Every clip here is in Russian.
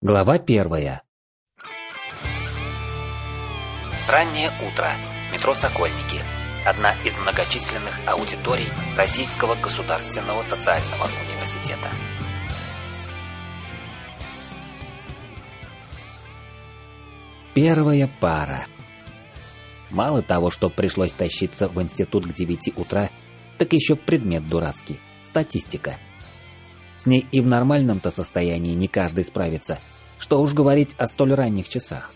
Глава первая. Раннее утро. Метро «Сокольники». Одна из многочисленных аудиторий Российского государственного социального университета. Первая пара. Мало того, что пришлось тащиться в институт к 9 утра, так еще предмет дурацкий – статистика – с ней и в нормальном-то состоянии не каждый справится. Что уж говорить о столь ранних часах.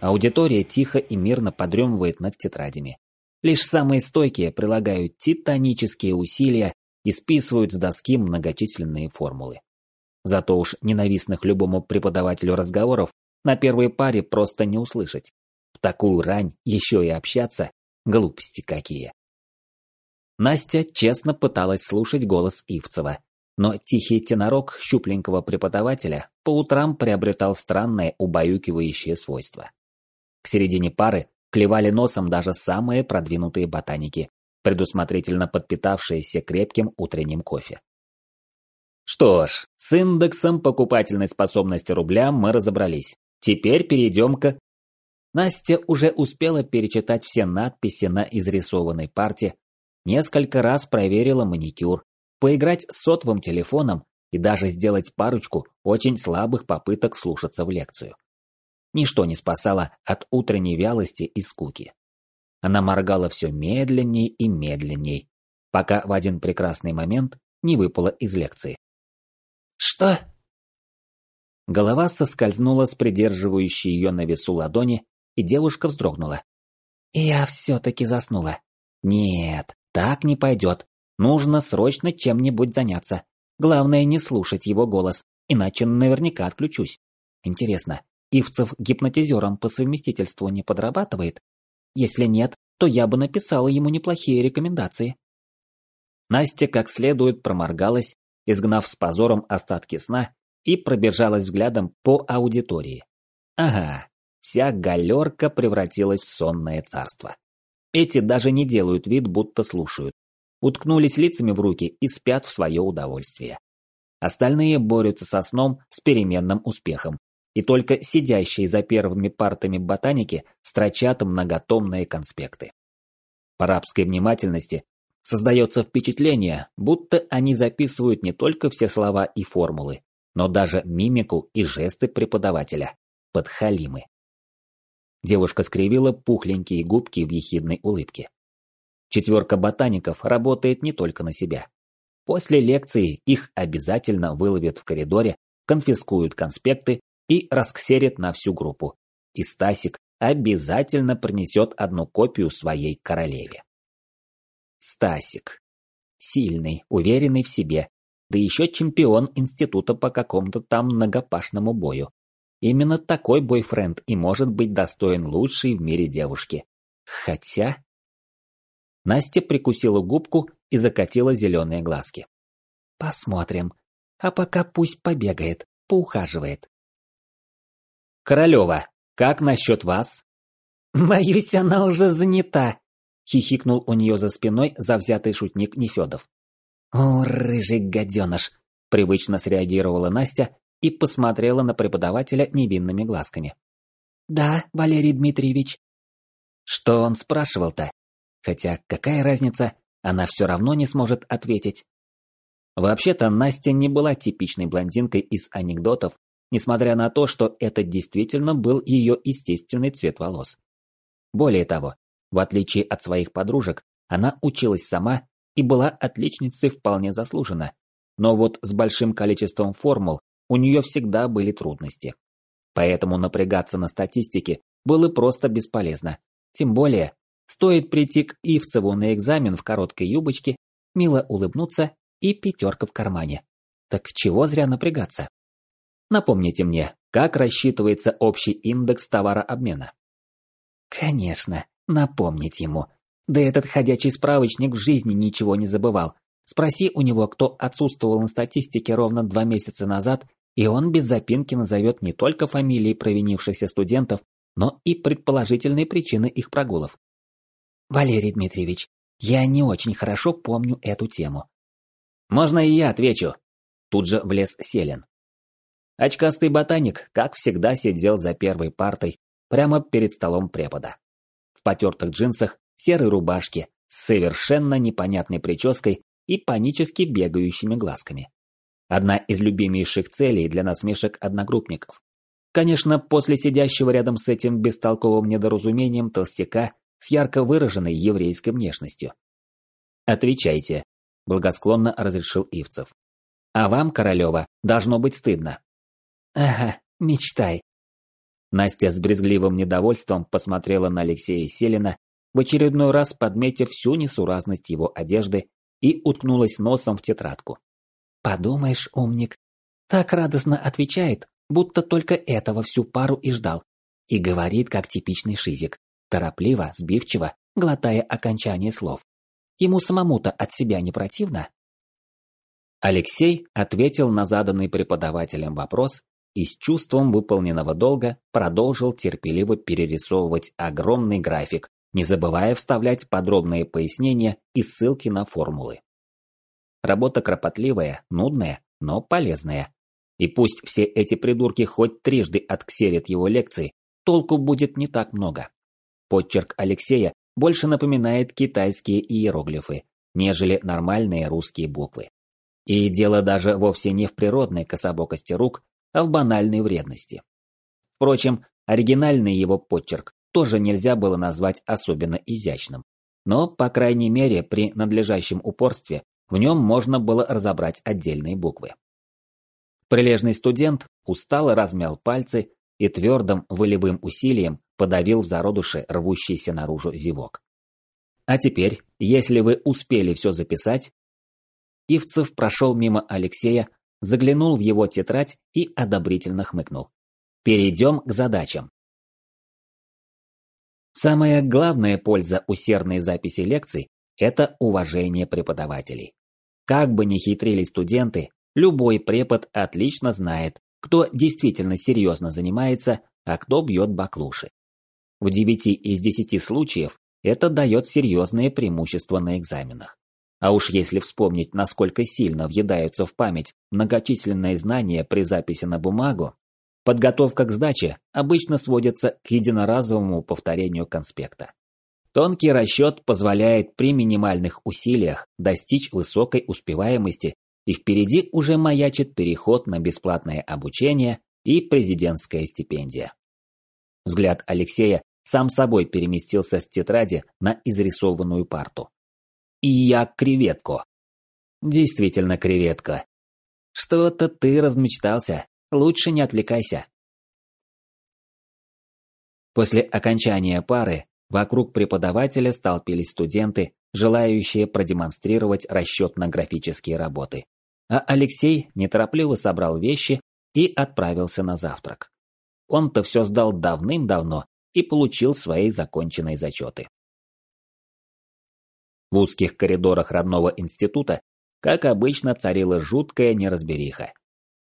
Аудитория тихо и мирно подремывает над тетрадями. Лишь самые стойкие прилагают титанические усилия и списывают с доски многочисленные формулы. Зато уж ненавистных любому преподавателю разговоров на первой паре просто не услышать. В такую рань еще и общаться – глупости какие. Настя честно пыталась слушать голос Ивцева, но тихий тенорок щупленького преподавателя по утрам приобретал странное убаюкивающее свойство. К середине пары клевали носом даже самые продвинутые ботаники, предусмотрительно подпитавшиеся крепким утренним кофе. Что ж, с индексом покупательной способности рубля мы разобрались. Теперь перейдем к... Настя уже успела перечитать все надписи на изрисованной парте, несколько раз проверила маникюр, поиграть с сотовым телефоном и даже сделать парочку очень слабых попыток слушаться в лекцию. Ничто не спасало от утренней вялости и скуки. Она моргала все медленней и медленней, пока в один прекрасный момент не выпала из лекции. «Что?» Голова соскользнула с придерживающей ее на весу ладони, и девушка вздрогнула. «Я все-таки заснула. Нет, так не пойдет. Нужно срочно чем-нибудь заняться. Главное не слушать его голос, иначе наверняка отключусь. Интересно, Ивцев гипнотизером по совместительству не подрабатывает? Если нет, то я бы написала ему неплохие рекомендации. Настя как следует проморгалась, изгнав с позором остатки сна, и пробежалась взглядом по аудитории. Ага, вся галерка превратилась в сонное царство. Эти даже не делают вид, будто слушают уткнулись лицами в руки и спят в свое удовольствие. Остальные борются со сном с переменным успехом, и только сидящие за первыми партами ботаники строчат многотомные конспекты. По рабской внимательности создается впечатление, будто они записывают не только все слова и формулы, но даже мимику и жесты преподавателя, подхалимы. Девушка скривила пухленькие губки в ехидной улыбке. Четверка ботаников работает не только на себя. После лекции их обязательно выловят в коридоре, конфискуют конспекты и расксерят на всю группу. И Стасик обязательно принесет одну копию своей королеве. Стасик. Сильный, уверенный в себе, да еще чемпион института по какому-то там многопашному бою. Именно такой бойфренд и может быть достоин лучшей в мире девушки. Хотя... Настя прикусила губку и закатила зеленые глазки. Посмотрим. А пока пусть побегает, поухаживает. Королева, как насчет вас? Боюсь, она уже занята, хихикнул у нее за спиной завзятый шутник Нефедов. О, рыжий гаденыш, привычно среагировала Настя и посмотрела на преподавателя невинными глазками. Да, Валерий Дмитриевич. Что он спрашивал-то? Хотя какая разница, она все равно не сможет ответить. Вообще-то Настя не была типичной блондинкой из анекдотов, несмотря на то, что это действительно был ее естественный цвет волос. Более того, в отличие от своих подружек, она училась сама и была отличницей вполне заслуженно. Но вот с большим количеством формул у нее всегда были трудности. Поэтому напрягаться на статистике было просто бесполезно. Тем более, Стоит прийти к Ивцеву на экзамен в короткой юбочке, мило улыбнуться и пятерка в кармане. Так чего зря напрягаться? Напомните мне, как рассчитывается общий индекс товарообмена? Конечно, напомнить ему. Да этот ходячий справочник в жизни ничего не забывал. Спроси у него, кто отсутствовал на статистике ровно два месяца назад, и он без запинки назовет не только фамилии провинившихся студентов, но и предположительные причины их прогулов. Валерий Дмитриевич, я не очень хорошо помню эту тему. Можно и я отвечу? Тут же влез Селин. Очкастый ботаник, как всегда, сидел за первой партой, прямо перед столом препода. В потертых джинсах, серой рубашке, с совершенно непонятной прической и панически бегающими глазками. Одна из любимейших целей для насмешек одногруппников. Конечно, после сидящего рядом с этим бестолковым недоразумением толстяка с ярко выраженной еврейской внешностью. «Отвечайте», – благосклонно разрешил Ивцев. «А вам, Королева, должно быть стыдно». «Ага, мечтай». Настя с брезгливым недовольством посмотрела на Алексея Селина, в очередной раз подметив всю несуразность его одежды и уткнулась носом в тетрадку. «Подумаешь, умник, так радостно отвечает, будто только этого всю пару и ждал. И говорит, как типичный шизик, торопливо, сбивчиво, глотая окончание слов. Ему самому-то от себя не противно? Алексей ответил на заданный преподавателем вопрос и с чувством выполненного долга продолжил терпеливо перерисовывать огромный график, не забывая вставлять подробные пояснения и ссылки на формулы. Работа кропотливая, нудная, но полезная. И пусть все эти придурки хоть трижды отксерят его лекции, толку будет не так много. Подчерк Алексея больше напоминает китайские иероглифы, нежели нормальные русские буквы. И дело даже вовсе не в природной кособокости рук, а в банальной вредности. Впрочем, оригинальный его подчерк тоже нельзя было назвать особенно изящным. Но, по крайней мере, при надлежащем упорстве в нем можно было разобрать отдельные буквы. Прилежный студент устало размял пальцы и твердым волевым усилием подавил в зародуше рвущийся наружу зевок. А теперь, если вы успели все записать, Ивцев прошел мимо Алексея, заглянул в его тетрадь и одобрительно хмыкнул. Перейдем к задачам. Самая главная польза усердной записи лекций – это уважение преподавателей. Как бы ни хитрили студенты, Любой препод отлично знает, кто действительно серьезно занимается, а кто бьет баклуши. В 9 из 10 случаев это дает серьезные преимущества на экзаменах. А уж если вспомнить, насколько сильно въедаются в память многочисленные знания при записи на бумагу, подготовка к сдаче обычно сводится к единоразовому повторению конспекта. Тонкий расчет позволяет при минимальных усилиях достичь высокой успеваемости и впереди уже маячит переход на бесплатное обучение и президентская стипендия. Взгляд Алексея сам собой переместился с тетради на изрисованную парту. И я креветку. Действительно креветка. Что-то ты размечтался. Лучше не отвлекайся. После окончания пары вокруг преподавателя столпились студенты, желающие продемонстрировать расчетно-графические работы а Алексей неторопливо собрал вещи и отправился на завтрак. Он-то все сдал давным-давно и получил свои законченные зачеты. В узких коридорах родного института, как обычно, царила жуткая неразбериха.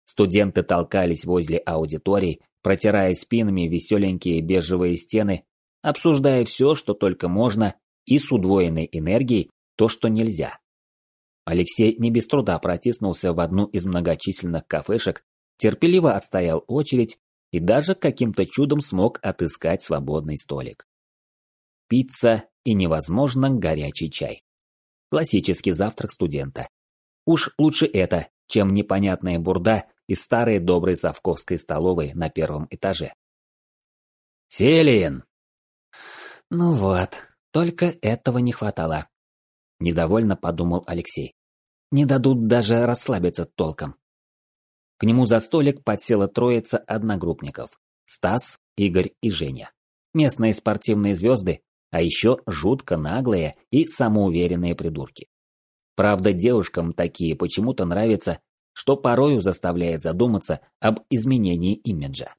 Студенты толкались возле аудиторий, протирая спинами веселенькие бежевые стены, обсуждая все, что только можно, и с удвоенной энергией то, что нельзя. Алексей не без труда протиснулся в одну из многочисленных кафешек, терпеливо отстоял очередь и даже каким-то чудом смог отыскать свободный столик. Пицца и невозможно горячий чай. Классический завтрак студента. Уж лучше это, чем непонятная бурда из старой доброй совковской столовой на первом этаже. «Селин!» «Ну вот, только этого не хватало», – недовольно подумал Алексей. Не дадут даже расслабиться толком. К нему за столик подсела троица одногруппников. Стас, Игорь и Женя. Местные спортивные звезды, а еще жутко наглые и самоуверенные придурки. Правда, девушкам такие почему-то нравятся, что порою заставляет задуматься об изменении имиджа.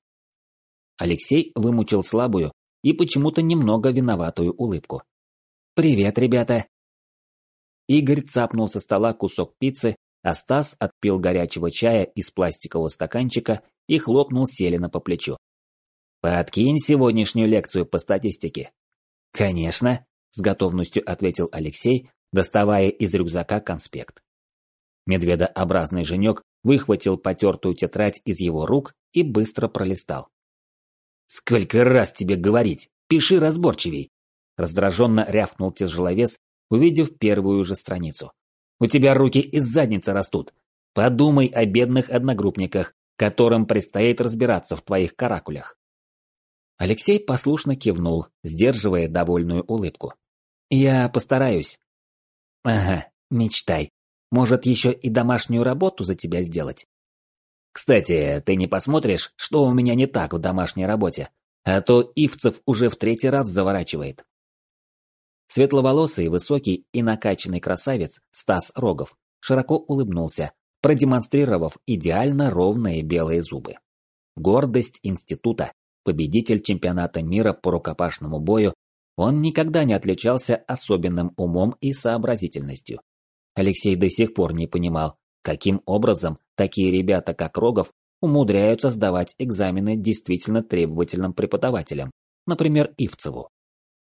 Алексей вымучил слабую и почему-то немного виноватую улыбку. «Привет, ребята!» Игорь цапнул со стола кусок пиццы, а Стас отпил горячего чая из пластикового стаканчика и хлопнул Селина по плечу. «Подкинь сегодняшнюю лекцию по статистике». «Конечно», – с готовностью ответил Алексей, доставая из рюкзака конспект. Медведообразный женек выхватил потертую тетрадь из его рук и быстро пролистал. «Сколько раз тебе говорить? Пиши разборчивей!» Раздраженно рявкнул тяжеловес, увидев первую же страницу. «У тебя руки из задницы растут. Подумай о бедных одногруппниках, которым предстоит разбираться в твоих каракулях». Алексей послушно кивнул, сдерживая довольную улыбку. «Я постараюсь». «Ага, мечтай. Может, еще и домашнюю работу за тебя сделать?» «Кстати, ты не посмотришь, что у меня не так в домашней работе? А то Ивцев уже в третий раз заворачивает». Светловолосый, высокий и накачанный красавец Стас Рогов широко улыбнулся, продемонстрировав идеально ровные белые зубы. Гордость института, победитель чемпионата мира по рукопашному бою, он никогда не отличался особенным умом и сообразительностью. Алексей до сих пор не понимал, каким образом такие ребята, как Рогов, умудряются сдавать экзамены действительно требовательным преподавателям, например, Ивцеву.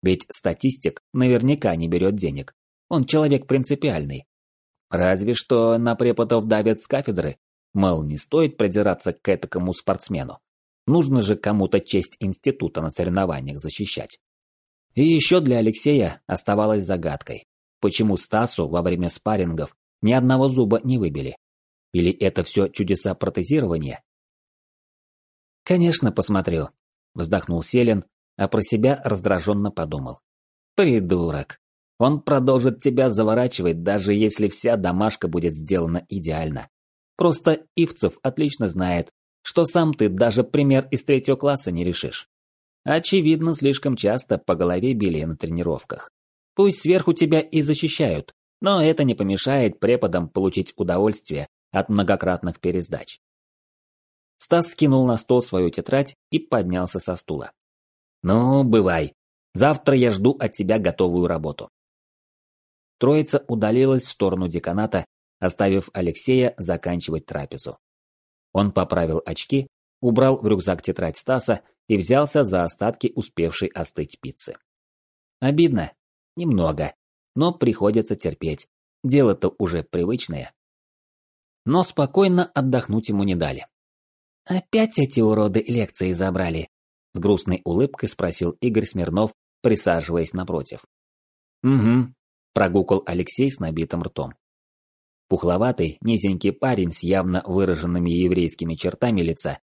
Ведь статистик наверняка не берет денег. Он человек принципиальный. Разве что на преподов давят с кафедры, мол, не стоит придираться к этакому спортсмену. Нужно же кому-то честь института на соревнованиях защищать. И еще для Алексея оставалось загадкой, почему Стасу во время спаррингов ни одного зуба не выбили. Или это все чудеса протезирования? «Конечно, посмотрю», – вздохнул Селин, а про себя раздраженно подумал. «Придурок. Он продолжит тебя заворачивать, даже если вся домашка будет сделана идеально. Просто Ивцев отлично знает, что сам ты даже пример из третьего класса не решишь. Очевидно, слишком часто по голове били на тренировках. Пусть сверху тебя и защищают, но это не помешает преподам получить удовольствие от многократных пересдач. Стас скинул на стол свою тетрадь и поднялся со стула. «Ну, бывай. Завтра я жду от тебя готовую работу». Троица удалилась в сторону деканата, оставив Алексея заканчивать трапезу. Он поправил очки, убрал в рюкзак тетрадь Стаса и взялся за остатки успевшей остыть пиццы. Обидно? Немного. Но приходится терпеть. Дело-то уже привычное. Но спокойно отдохнуть ему не дали. «Опять эти уроды лекции забрали?» С грустной улыбкой спросил Игорь Смирнов, присаживаясь напротив. «Угу», – прогукал Алексей с набитым ртом. Пухловатый, низенький парень с явно выраженными еврейскими чертами лица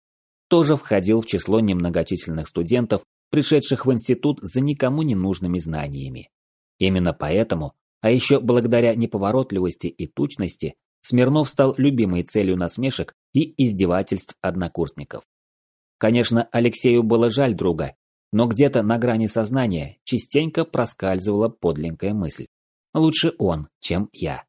тоже входил в число немногочисленных студентов, пришедших в институт за никому не нужными знаниями. Именно поэтому, а еще благодаря неповоротливости и тучности, Смирнов стал любимой целью насмешек и издевательств однокурсников. Конечно, Алексею было жаль друга, но где-то на грани сознания частенько проскальзывала подленькая мысль. Лучше он, чем я.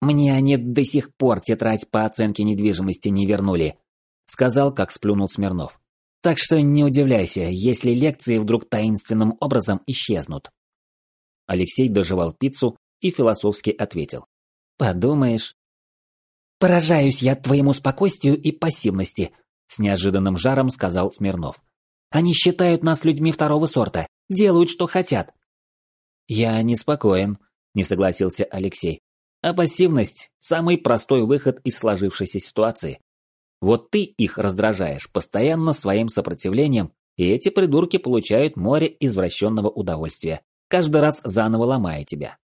«Мне они до сих пор тетрадь по оценке недвижимости не вернули», сказал, как сплюнул Смирнов. «Так что не удивляйся, если лекции вдруг таинственным образом исчезнут». Алексей доживал пиццу и философски ответил. «Подумаешь». «Поражаюсь я твоему спокойствию и пассивности», с неожиданным жаром сказал Смирнов. «Они считают нас людьми второго сорта, делают, что хотят». «Я неспокоен», – не согласился Алексей. А пассивность – самый простой выход из сложившейся ситуации. Вот ты их раздражаешь постоянно своим сопротивлением, и эти придурки получают море извращенного удовольствия, каждый раз заново ломая тебя.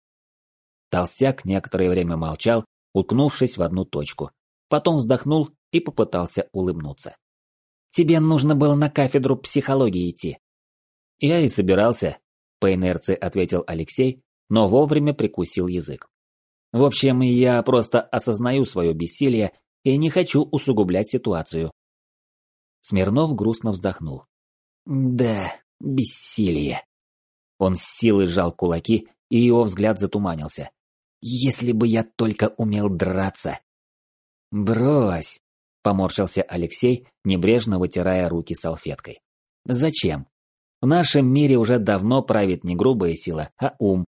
Толстяк некоторое время молчал, уткнувшись в одну точку. Потом вздохнул и попытался улыбнуться. «Тебе нужно было на кафедру психологии идти». «Я и собирался», – по инерции ответил Алексей, но вовремя прикусил язык. В общем, я просто осознаю свое бессилие и не хочу усугублять ситуацию. Смирнов грустно вздохнул. Да, бессилие. Он с силой сжал кулаки, и его взгляд затуманился. Если бы я только умел драться. Брось, поморщился Алексей, небрежно вытирая руки салфеткой. Зачем? В нашем мире уже давно правит не грубая сила, а ум,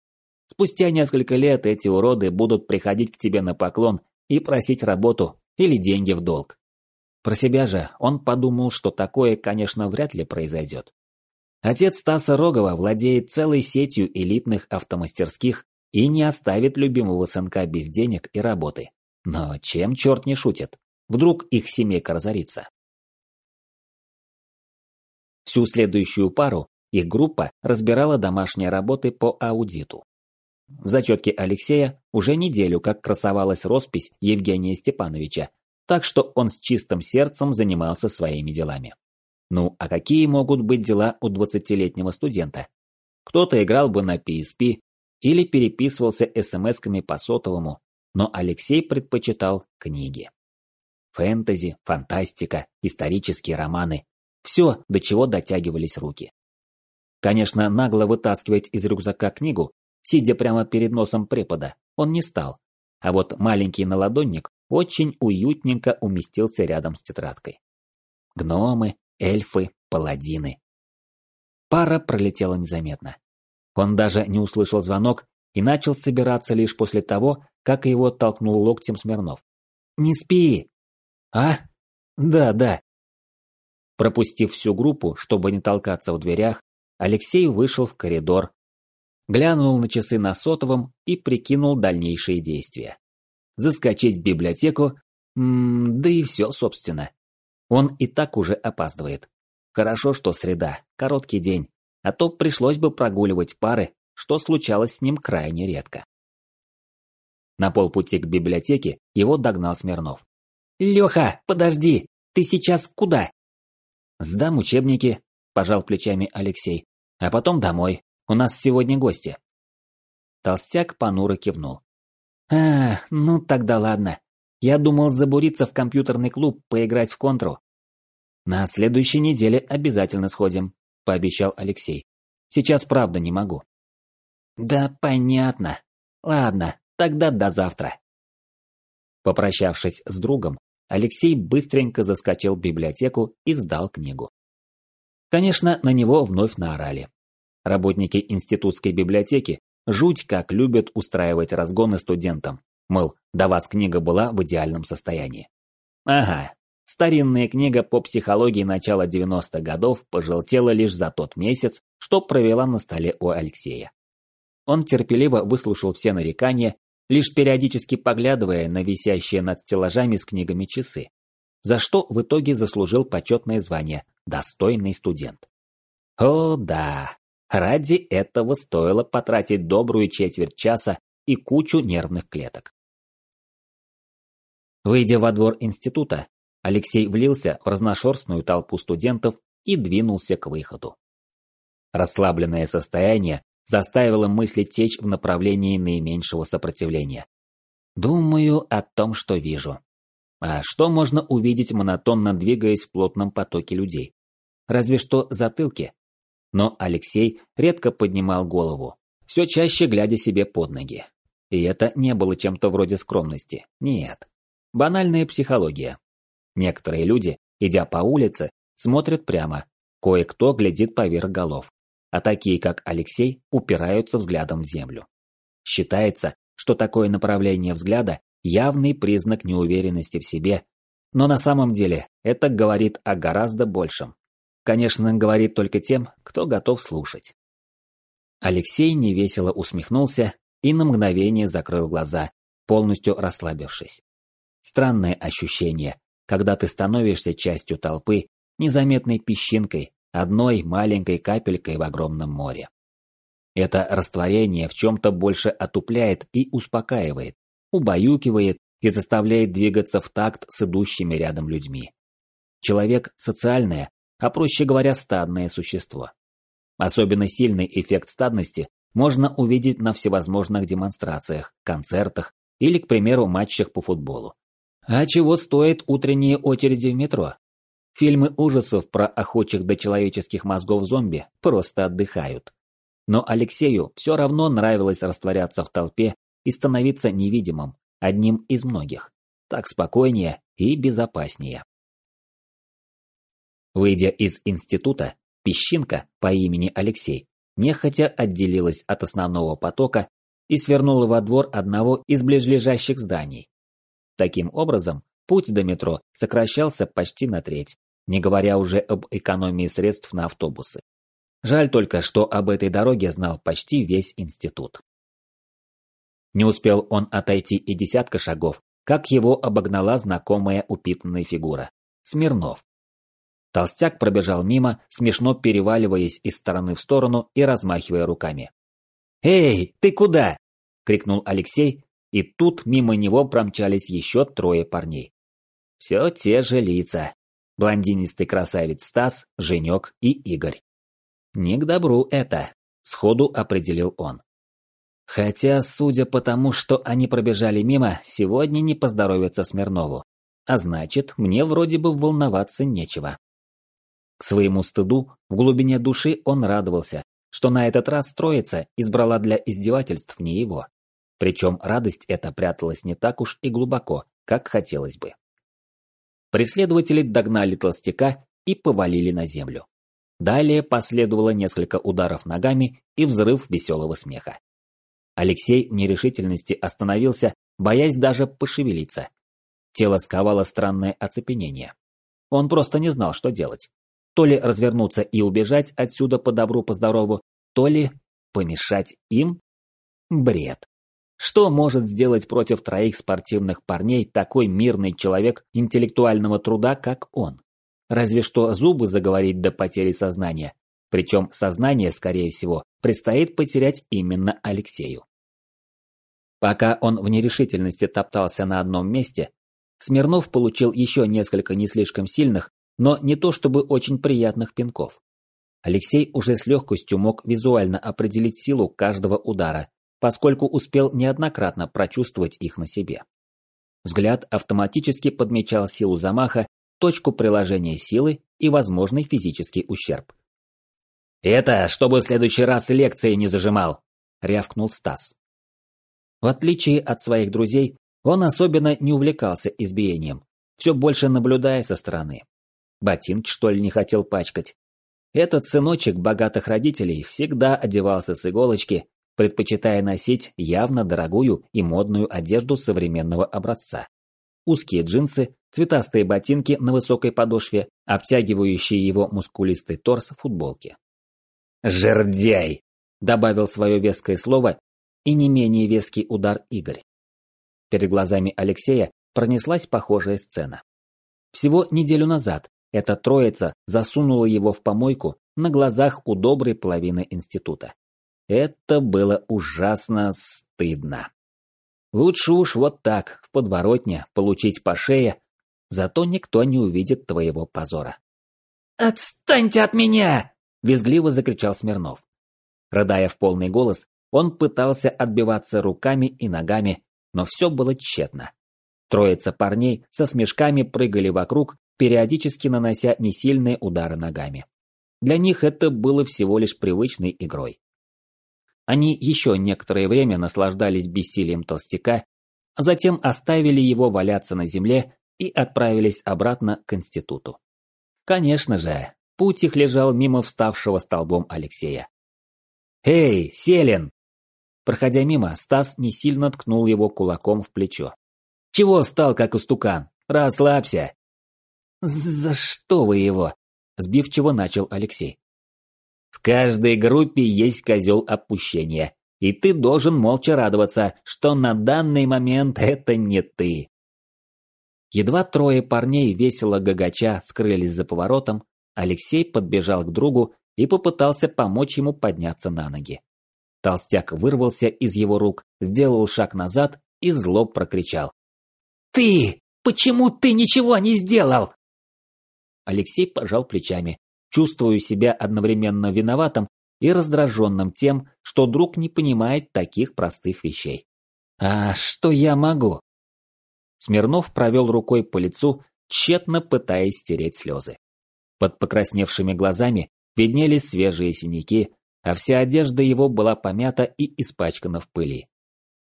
Спустя несколько лет эти уроды будут приходить к тебе на поклон и просить работу или деньги в долг. Про себя же он подумал, что такое, конечно, вряд ли произойдет. Отец Стаса Рогова владеет целой сетью элитных автомастерских и не оставит любимого сынка без денег и работы. Но чем черт не шутит? Вдруг их семейка разорится? Всю следующую пару их группа разбирала домашние работы по аудиту. В зачетке Алексея уже неделю как красовалась роспись Евгения Степановича, так что он с чистым сердцем занимался своими делами. Ну, а какие могут быть дела у 20-летнего студента? Кто-то играл бы на PSP или переписывался смс-ками по сотовому, но Алексей предпочитал книги. Фэнтези, фантастика, исторические романы – все, до чего дотягивались руки. Конечно, нагло вытаскивать из рюкзака книгу, сидя прямо перед носом препода, он не стал, а вот маленький наладонник очень уютненько уместился рядом с тетрадкой. Гномы, эльфы, паладины. Пара пролетела незаметно. Он даже не услышал звонок и начал собираться лишь после того, как его толкнул локтем Смирнов. «Не спи!» «А? Да, да». Пропустив всю группу, чтобы не толкаться в дверях, Алексей вышел в коридор, глянул на часы на сотовом и прикинул дальнейшие действия. Заскочить в библиотеку, м да и все, собственно. Он и так уже опаздывает. Хорошо, что среда, короткий день, а то пришлось бы прогуливать пары, что случалось с ним крайне редко. На полпути к библиотеке его догнал Смирнов. «Леха, подожди! Ты сейчас куда?» «Сдам учебники», – пожал плечами Алексей. «А потом домой. У нас сегодня гости». Толстяк понуро кивнул. «А, ну тогда ладно. Я думал забуриться в компьютерный клуб, поиграть в контру. На следующей неделе обязательно сходим, пообещал Алексей. Сейчас правда не могу. Да, понятно. Ладно, тогда до завтра. Попрощавшись с другом, Алексей быстренько заскочил в библиотеку и сдал книгу. Конечно, на него вновь наорали. Работники институтской библиотеки жуть как любят устраивать разгоны студентам, Мол, до вас книга была в идеальном состоянии. Ага, старинная книга по психологии начала 90-х годов пожелтела лишь за тот месяц, что провела на столе у Алексея. Он терпеливо выслушал все нарекания, лишь периодически поглядывая на висящие над стеллажами с книгами часы, за что в итоге заслужил почетное звание «достойный студент». О да, ради этого стоило потратить добрую четверть часа и кучу нервных клеток. Выйдя во двор института, Алексей влился в разношерстную толпу студентов и двинулся к выходу. Расслабленное состояние заставило мысли течь в направлении наименьшего сопротивления. Думаю о том, что вижу. А что можно увидеть, монотонно двигаясь в плотном потоке людей? Разве что затылки. Но Алексей редко поднимал голову, все чаще глядя себе под ноги. И это не было чем-то вроде скромности. Нет. Банальная психология. Некоторые люди, идя по улице, смотрят прямо, кое-кто глядит поверх голов, а такие, как Алексей, упираются взглядом в землю. Считается, что такое направление взгляда – явный признак неуверенности в себе, но на самом деле это говорит о гораздо большем. Конечно, говорит только тем, кто готов слушать. Алексей невесело усмехнулся и на мгновение закрыл глаза, полностью расслабившись. Странное ощущение, когда ты становишься частью толпы, незаметной песчинкой, одной маленькой капелькой в огромном море. Это растворение в чем-то больше отупляет и успокаивает, убаюкивает и заставляет двигаться в такт с идущими рядом людьми. Человек – социальное, а проще говоря, стадное существо. Особенно сильный эффект стадности можно увидеть на всевозможных демонстрациях, концертах или, к примеру, матчах по футболу. А чего стоят утренние очереди в метро? Фильмы ужасов про охочих до человеческих мозгов зомби просто отдыхают. Но Алексею все равно нравилось растворяться в толпе и становиться невидимым, одним из многих. Так спокойнее и безопаснее. Выйдя из института, песчинка по имени Алексей нехотя отделилась от основного потока и свернула во двор одного из ближайших зданий, Таким образом, путь до метро сокращался почти на треть, не говоря уже об экономии средств на автобусы. Жаль только, что об этой дороге знал почти весь институт. Не успел он отойти и десятка шагов, как его обогнала знакомая упитанная фигура. Смирнов. Толстяк пробежал мимо, смешно переваливаясь из стороны в сторону и размахивая руками. «Эй, ты куда?» – крикнул Алексей, и тут мимо него промчались еще трое парней. Все те же лица. Блондинистый красавец Стас, Женек и Игорь. «Не к добру это», – сходу определил он. Хотя, судя по тому, что они пробежали мимо, сегодня не поздоровится Смирнову. А значит, мне вроде бы волноваться нечего. К своему стыду, в глубине души он радовался, что на этот раз троица избрала для издевательств не его. Причем радость эта пряталась не так уж и глубоко, как хотелось бы. Преследователи догнали толстяка и повалили на землю. Далее последовало несколько ударов ногами и взрыв веселого смеха. Алексей в нерешительности остановился, боясь даже пошевелиться. Тело сковало странное оцепенение. Он просто не знал, что делать. То ли развернуться и убежать отсюда по добру, по то ли помешать им? Бред. Что может сделать против троих спортивных парней такой мирный человек интеллектуального труда, как он? Разве что зубы заговорить до потери сознания. Причем сознание, скорее всего, предстоит потерять именно Алексею. Пока он в нерешительности топтался на одном месте, Смирнов получил еще несколько не слишком сильных, но не то чтобы очень приятных пинков. Алексей уже с легкостью мог визуально определить силу каждого удара, поскольку успел неоднократно прочувствовать их на себе. Взгляд автоматически подмечал силу замаха, точку приложения силы и возможный физический ущерб. «Это, чтобы в следующий раз лекции не зажимал!» – рявкнул Стас. В отличие от своих друзей, он особенно не увлекался избиением, все больше наблюдая со стороны. Ботинки, что ли, не хотел пачкать. Этот сыночек богатых родителей всегда одевался с иголочки, предпочитая носить явно дорогую и модную одежду современного образца. Узкие джинсы, цветастые ботинки на высокой подошве, обтягивающие его мускулистый торс футболки. «Жердяй!» – добавил свое веское слово и не менее веский удар Игорь. Перед глазами Алексея пронеслась похожая сцена. Всего неделю назад эта троица засунула его в помойку на глазах у доброй половины института. Это было ужасно стыдно. Лучше уж вот так, в подворотне, получить по шее, зато никто не увидит твоего позора. «Отстаньте от меня!» – визгливо закричал Смирнов. Рыдая в полный голос, он пытался отбиваться руками и ногами, но все было тщетно. Троица парней со смешками прыгали вокруг, периодически нанося несильные удары ногами. Для них это было всего лишь привычной игрой. Они еще некоторое время наслаждались бессилием толстяка, затем оставили его валяться на земле и отправились обратно к институту. Конечно же, путь их лежал мимо вставшего столбом Алексея. «Эй, Селин!» Проходя мимо, Стас не сильно ткнул его кулаком в плечо. «Чего стал, как устукан? Расслабься!» «За что вы его?» – сбивчиво начал Алексей. «В каждой группе есть козел опущения, и ты должен молча радоваться, что на данный момент это не ты». Едва трое парней весело гагача скрылись за поворотом, Алексей подбежал к другу и попытался помочь ему подняться на ноги. Толстяк вырвался из его рук, сделал шаг назад и зло прокричал. «Ты! Почему ты ничего не сделал?» Алексей пожал плечами, чувствуя себя одновременно виноватым и раздраженным тем, что друг не понимает таких простых вещей. «А что я могу?» Смирнов провел рукой по лицу, тщетно пытаясь стереть слезы. Под покрасневшими глазами виднелись свежие синяки, а вся одежда его была помята и испачкана в пыли.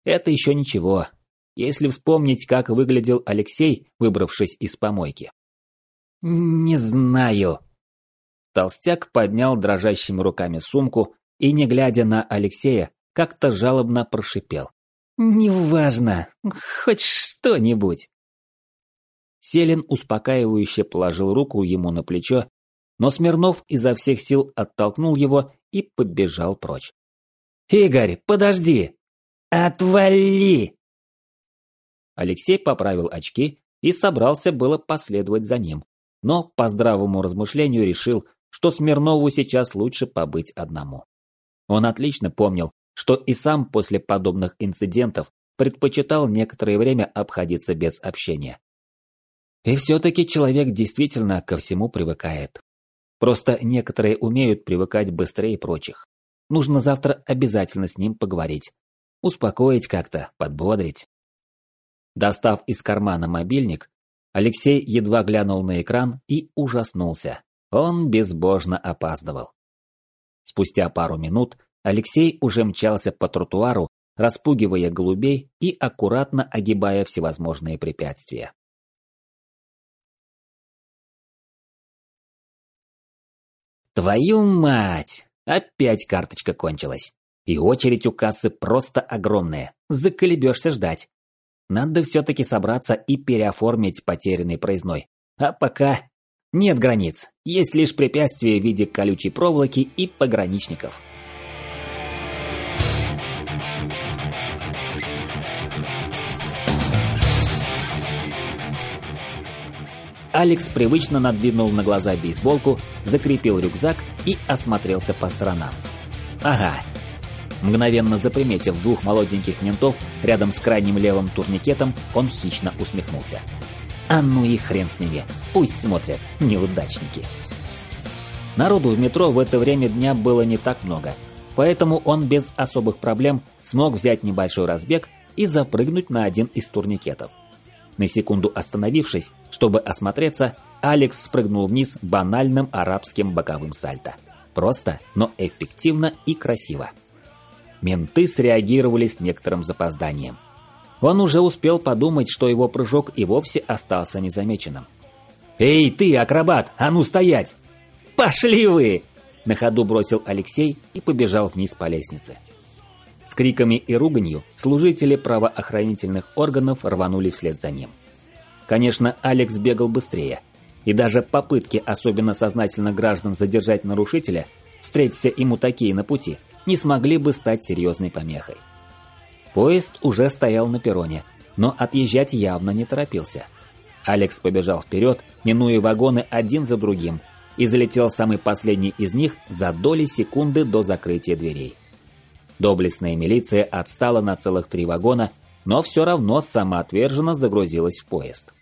Это еще ничего, если вспомнить, как выглядел Алексей, выбравшись из помойки. «Не знаю». Толстяк поднял дрожащими руками сумку и, не глядя на Алексея, как-то жалобно прошипел. «Неважно, хоть что-нибудь». Селин успокаивающе положил руку ему на плечо, но Смирнов изо всех сил оттолкнул его и побежал прочь. «Игорь, подожди!» «Отвали!» Алексей поправил очки и собрался было последовать за ним, но по здравому размышлению решил, что Смирнову сейчас лучше побыть одному. Он отлично помнил, что и сам после подобных инцидентов предпочитал некоторое время обходиться без общения. И все-таки человек действительно ко всему привыкает. Просто некоторые умеют привыкать быстрее прочих. Нужно завтра обязательно с ним поговорить. Успокоить как-то, подбодрить. Достав из кармана мобильник, Алексей едва глянул на экран и ужаснулся. Он безбожно опаздывал. Спустя пару минут Алексей уже мчался по тротуару, распугивая голубей и аккуратно огибая всевозможные препятствия. Твою мать! Опять карточка кончилась. И очередь у кассы просто огромная. Заколебешься ждать. Надо все-таки собраться и переоформить потерянный проездной. А пока нет границ. Есть лишь препятствия в виде колючей проволоки и пограничников. Алекс привычно надвинул на глаза бейсболку, закрепил рюкзак и осмотрелся по сторонам. Ага. Мгновенно заприметив двух молоденьких ментов рядом с крайним левым турникетом, он хищно усмехнулся. А ну и хрен с ними. Пусть смотрят, неудачники. Народу в метро в это время дня было не так много, поэтому он без особых проблем смог взять небольшой разбег и запрыгнуть на один из турникетов. На секунду остановившись, чтобы осмотреться, Алекс спрыгнул вниз банальным арабским боковым сальто. Просто, но эффективно и красиво. Менты среагировали с некоторым запозданием. Он уже успел подумать, что его прыжок и вовсе остался незамеченным. «Эй, ты, акробат, а ну стоять!» «Пошли вы!» На ходу бросил Алексей и побежал вниз по лестнице. С криками и руганью служители правоохранительных органов рванули вслед за ним. Конечно, Алекс бегал быстрее, и даже попытки особенно сознательных граждан задержать нарушителя, встретиться ему такие на пути, не смогли бы стать серьезной помехой. Поезд уже стоял на перроне, но отъезжать явно не торопился. Алекс побежал вперед, минуя вагоны один за другим, и залетел самый последний из них за доли секунды до закрытия дверей. Доблестная милиция отстала на целых три вагона, но все равно самоотверженно загрузилась в поезд.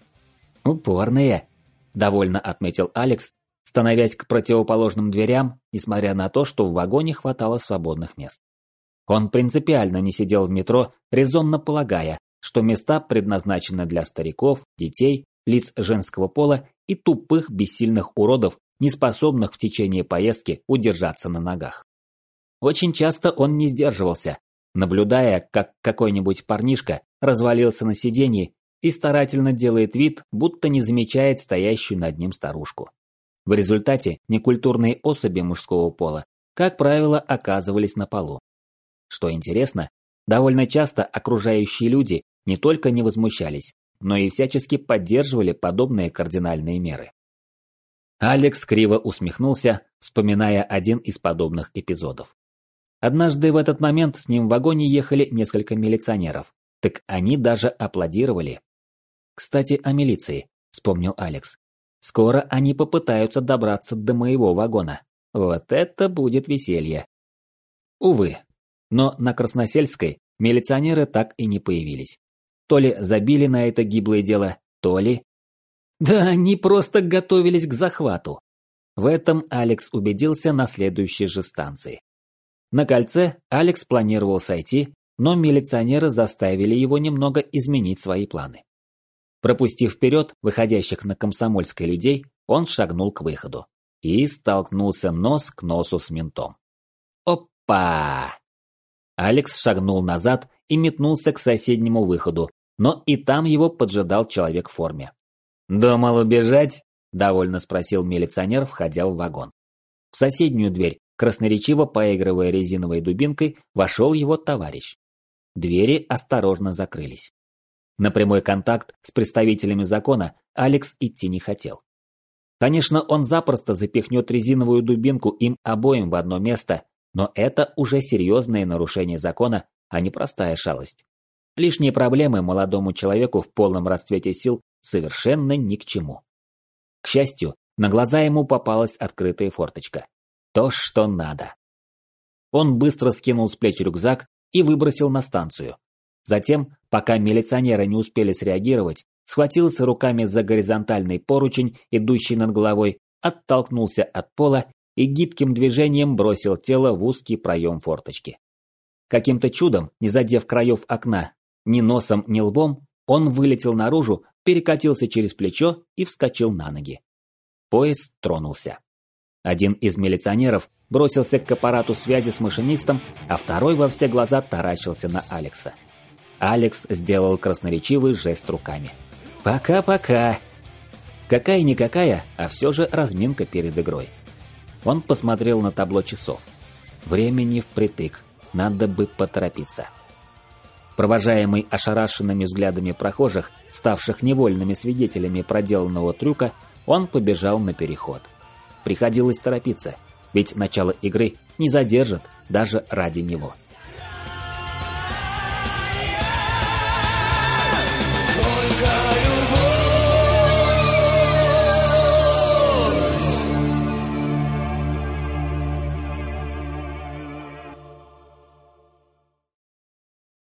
«Упорные», – довольно отметил Алекс, становясь к противоположным дверям, несмотря на то, что в вагоне хватало свободных мест. Он принципиально не сидел в метро, резонно полагая, что места предназначены для стариков, детей, лиц женского пола и тупых бессильных уродов, не способных в течение поездки удержаться на ногах. Очень часто он не сдерживался, наблюдая, как какой-нибудь парнишка развалился на сиденье и старательно делает вид, будто не замечает стоящую над ним старушку. В результате некультурные особи мужского пола, как правило, оказывались на полу. Что интересно, довольно часто окружающие люди не только не возмущались, но и всячески поддерживали подобные кардинальные меры. Алекс криво усмехнулся, вспоминая один из подобных эпизодов. Однажды в этот момент с ним в вагоне ехали несколько милиционеров. Так они даже аплодировали. «Кстати, о милиции», – вспомнил Алекс. «Скоро они попытаются добраться до моего вагона. Вот это будет веселье». Увы. Но на Красносельской милиционеры так и не появились. То ли забили на это гиблое дело, то ли... Да они просто готовились к захвату. В этом Алекс убедился на следующей же станции. На кольце Алекс планировал сойти, но милиционеры заставили его немного изменить свои планы. Пропустив вперед выходящих на комсомольской людей, он шагнул к выходу и столкнулся нос к носу с ментом. Опа! Алекс шагнул назад и метнулся к соседнему выходу, но и там его поджидал человек в форме. «Думал убежать?» – довольно спросил милиционер, входя в вагон. В соседнюю дверь Красноречиво поигрывая резиновой дубинкой, вошел его товарищ. Двери осторожно закрылись. На прямой контакт с представителями закона Алекс идти не хотел. Конечно, он запросто запихнет резиновую дубинку им обоим в одно место, но это уже серьезное нарушение закона, а не простая шалость. Лишние проблемы молодому человеку в полном расцвете сил совершенно ни к чему. К счастью, на глаза ему попалась открытая форточка. То, что надо. Он быстро скинул с плеч рюкзак и выбросил на станцию. Затем, пока милиционеры не успели среагировать, схватился руками за горизонтальный поручень, идущий над головой, оттолкнулся от пола и гибким движением бросил тело в узкий проем форточки. Каким-то чудом, не задев краев окна, ни носом, ни лбом, он вылетел наружу, перекатился через плечо и вскочил на ноги. Поезд тронулся. Один из милиционеров бросился к аппарату связи с машинистом, а второй во все глаза таращился на Алекса. Алекс сделал красноречивый жест руками. «Пока-пока!» Какая-никакая, а все же разминка перед игрой. Он посмотрел на табло часов. Времени впритык, надо бы поторопиться. Провожаемый ошарашенными взглядами прохожих, ставших невольными свидетелями проделанного трюка, он побежал на переход. Приходилось торопиться, ведь начало игры не задержат даже ради него.